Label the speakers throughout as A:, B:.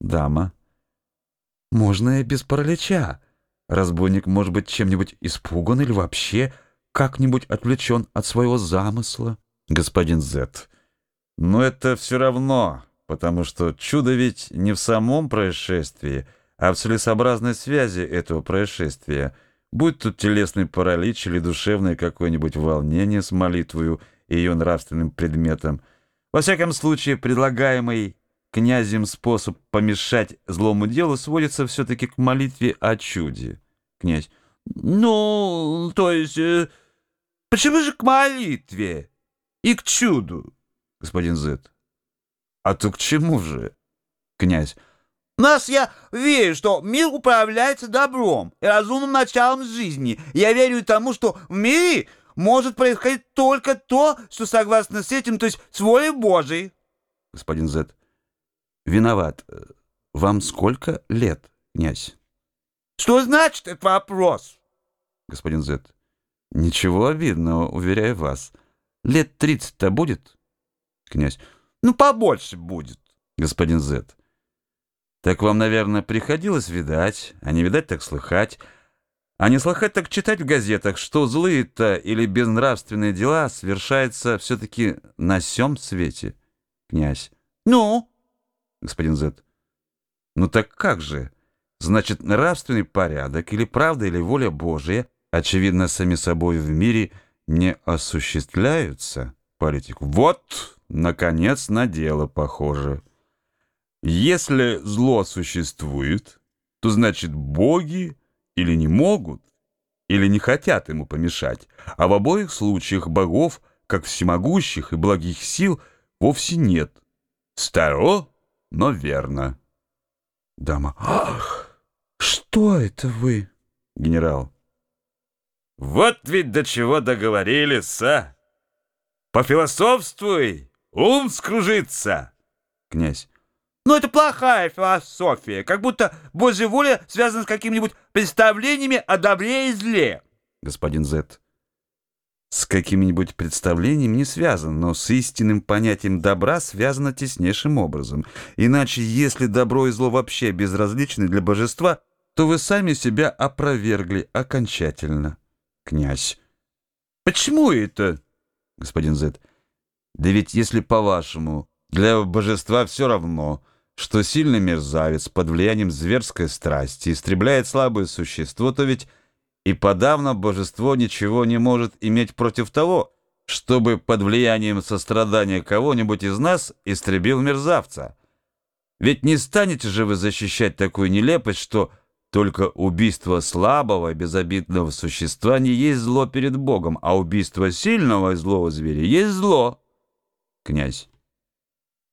A: Дама. Можно и без паралича. Разбойник может быть чем-нибудь испуган или вообще как-нибудь отвлечен от своего замысла. Господин Зет. Но это все равно, потому что чудо ведь не в самом происшествии, а в целесообразной связи этого происшествия, будь тут телесный паралич или душевное какое-нибудь волнение с молитвою и ее нравственным предметом. Во всяком случае, предлагаемый князем способ помешать злому делу сводится все-таки к молитве о чуде. Князь. Ну, то есть, э, почему же к молитве и к чуду? Господин Зет. А то к чему же? Князь.
B: Нас я верю, что мир управляется добром и разумным началом жизни. Я верю тому, что в мире может происходить только то, что согласно с этим, то есть с волей Божией.
A: Господин Зет. Виноват. Вам сколько лет, князь?
B: Что значит этот вопрос?
A: Господин Зет. Ничего обидного, уверяю вас. Лет тридцать-то будет? Князь.
B: Ну, побольше будет.
A: Господин Зет. Так вам, наверное, приходилось видать, а не видать так слыхать, а не слыхать так читать в газетах, что злые-то или безнравственные дела совершаются все-таки на сём свете, князь.
B: Ну?
A: Господин Зет. Ну так как же? Значит, нравственный порядок или правда, или воля Божия, очевидно, сами собой в мире не осуществляются, политику. Вот, наконец, на дело похоже. Если зло существует, то значит боги или не могут, или не хотят ему помешать, а в обоих случаях богов, как всемогущих и благих сил, вовсе нет. Старо, но верно. Дама. Ах, что это вы, генерал? Вот ведь до чего договорились, а? Пофилософствуй, ум скружится. Князь.
B: Но это плохая философия, как будто Божья воля связана с какими-нибудь представлениями о добре и зле.
A: Господин Зет. С какими-нибудь представлениями не связано, но с истинным понятием добра связано теснейшим образом. Иначе, если добро и зло вообще безразличны для божества, то вы сами себя опровергли окончательно. Князь. Почему это? Господин Зет. Да ведь если по-вашему, для божества все равно, что сильный мерзавец под влиянием зверской страсти истребляет слабое существо, то ведь и подавно божество ничего не может иметь против того, чтобы под влиянием сострадания кого-нибудь из нас истребил мерзавца. Ведь не станете же вы защищать такую нелепость, что только убийство слабого безобидного существа не есть зло перед Богом, а убийство сильного и злого зверя есть зло. Князь.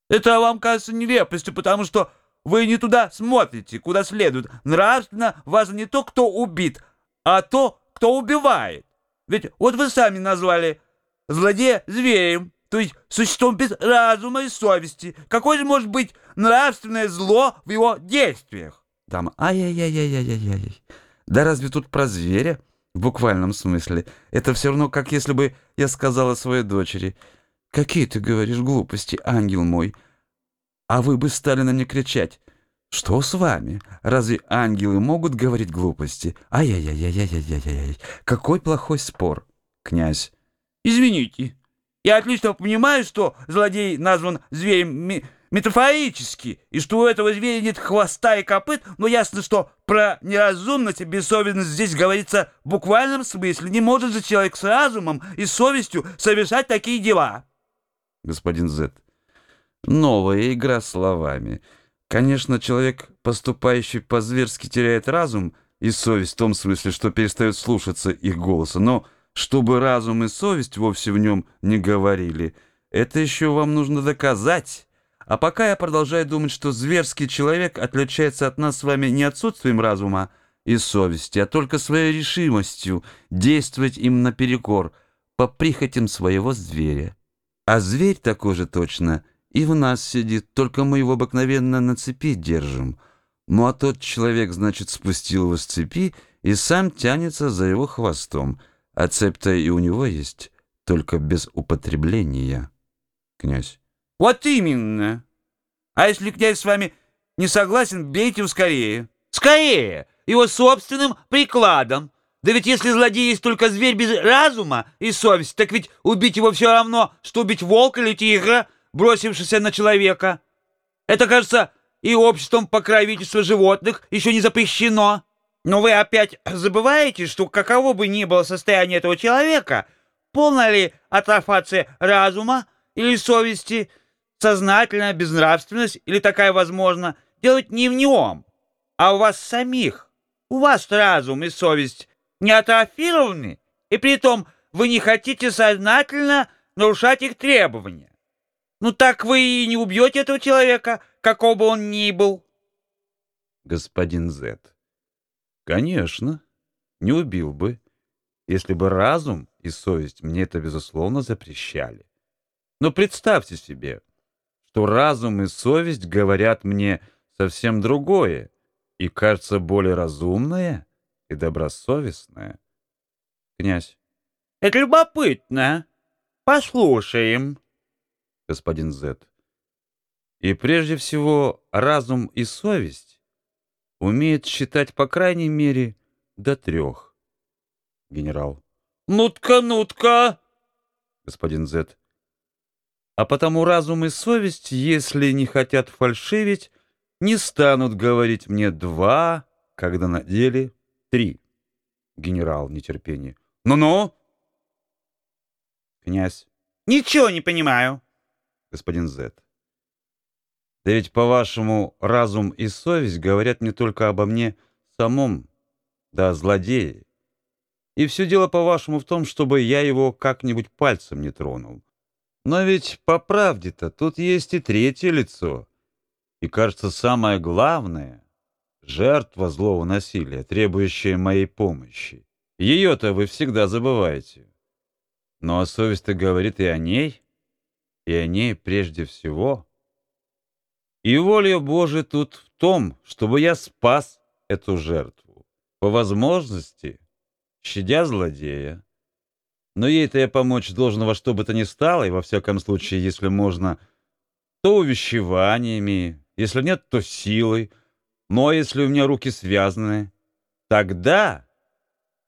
B: Это вам кажется нелепостью, потому что вы не туда смотрите, куда следует. Нравственно важно не то, кто убит, а то, кто убивает. Ведь вот вы сами назвали злодея зверем, то есть существом без разума и совести. Какое же может быть нравственное зло в его действиях?
A: Дама, ай-яй-яй-яй-яй-яй. Да разве тут про зверя? В буквальном смысле. Это все равно, как если бы я сказала своей дочери — «Какие ты говоришь глупости, ангел мой?» А вы бы стали на меня кричать. «Что с вами? Разве ангелы могут говорить глупости? Ай-яй-яй-яй-яй-яй-яй! Какой плохой спор!» Князь.
B: «Извините, я отлично понимаю, что злодей назван зверем метафорически, и что у этого зверя нет хвоста и копыт, но ясно, что про неразумность и бессовестность здесь говорится в буквальном смысле. Не может же человек с разумом и совестью совершать такие дела»
A: господин Зет. Новая игра словами. Конечно, человек, поступающий по-зверски, теряет разум и совесть в том смысле, что перестает слушаться их голоса, но чтобы разум и совесть вовсе в нем не говорили, это еще вам нужно доказать. А пока я продолжаю думать, что зверский человек отличается от нас с вами не отсутствием разума и совести, а только своей решимостью действовать им наперекор, по прихотям своего зверя. А зверь такой же точно и в нас сидит, только мы его обыкновенно на цепи держим. Ну а тот человек, значит, спустил его с цепи и сам тянется за его хвостом, а цепь-то и у него есть, только без употребления. Князь.
B: Вот именно. А если князь с вами не согласен, бейте его скорее. Скорее! Его собственным прикладом. Да ведь если злодей есть только зверь без разума и совести, так ведь убить его все равно, что убить волка или тигра, бросившегося на человека. Это, кажется, и обществом покровительства животных еще не запрещено. Но вы опять забываете, что каково бы ни было состояние этого человека, полна ли атрофация разума или совести, сознательная безнравственность или такая возможна, делать не в нем, а у вас самих. У вас разум и совесть не атрофированы, и при том вы не хотите сознательно нарушать их требования. Ну так вы и не убьете этого человека, какого бы он ни был.
A: Господин Зет. Конечно, не убил бы, если бы разум и совесть мне это, безусловно, запрещали. Но представьте себе, что разум и совесть говорят мне совсем другое и, кажется, более разумное и добросовестное. Князь.
B: Это любопытно. Послушаем.
A: Господин Зет. И прежде всего разум и совесть умеет считать по крайней мере до трех. Генерал.
B: Нутка, нутка.
A: Господин Зет. А потому разум и совесть, если не хотят фальшивить, не станут говорить мне два, когда на деле три. Генерал в нетерпении. Ну-ну. Князь.
B: Ничего не понимаю.
A: Господин Зет. Да ведь, по-вашему, разум и совесть говорят не только обо мне самом, да о злодее. И все дело, по-вашему, в том, чтобы я его как-нибудь пальцем не тронул. Но ведь по правде-то тут есть и третье лицо. И, кажется, самое главное — жертва злого насилия, требующая моей помощи. Ее-то вы всегда забываете. Но совесть-то говорит и о ней, и о ней прежде всего — и воля Божия тут в том, чтобы я спас эту жертву. По возможности, щадя злодея. Но ей-то я помочь должен во что бы то ни стало, и во всяком случае, если можно, то увещеваниями, если нет, то силой. Но если у меня руки связаны, тогда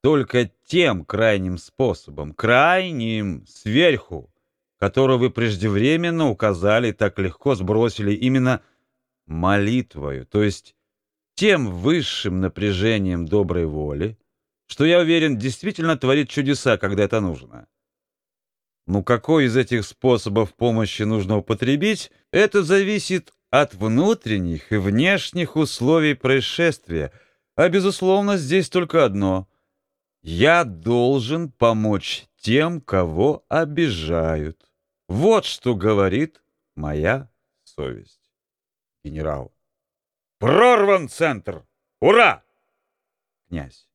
A: только тем крайним способом, крайним, сверху, которую вы преждевременно указали так легко сбросили именно молитвою, то есть тем высшим напряжением доброй воли, что, я уверен, действительно творит чудеса, когда это нужно. Ну, какой из этих способов помощи нужно употребить, это зависит от внутренних и внешних условий происшествия, а, безусловно, здесь только одно — я должен помочь тем, кого обижают. Вот что говорит моя совесть. Генерал. Прорван центр! Ура! Князь.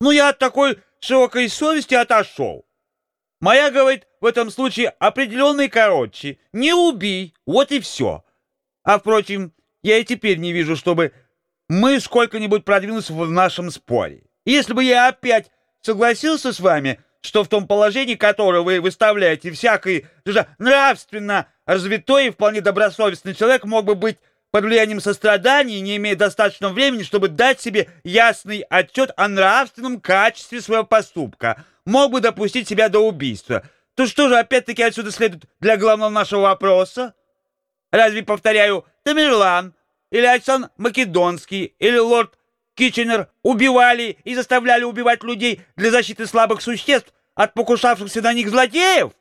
B: Ну, я от такой широкой совести отошел. Моя, говорит, в этом случае определенный короче. Не убей, вот и все. А, впрочем, я и теперь не вижу, чтобы мы сколько-нибудь продвинулись в нашем споре. Если бы я опять согласился с вами, что в том положении, которое вы выставляете, всякий даже нравственно развитой и вполне добросовестный человек мог бы быть под влиянием сострадания, не имея достаточного времени, чтобы дать себе ясный отчет о нравственном качестве своего поступка, мог бы допустить себя до убийства. То что же опять-таки отсюда следует для главного нашего вопроса? Разве, повторяю, Тамерлан или Александр Македонский или лорд Китченер убивали и заставляли убивать людей для защиты слабых существ от покушавшихся на них злодеев?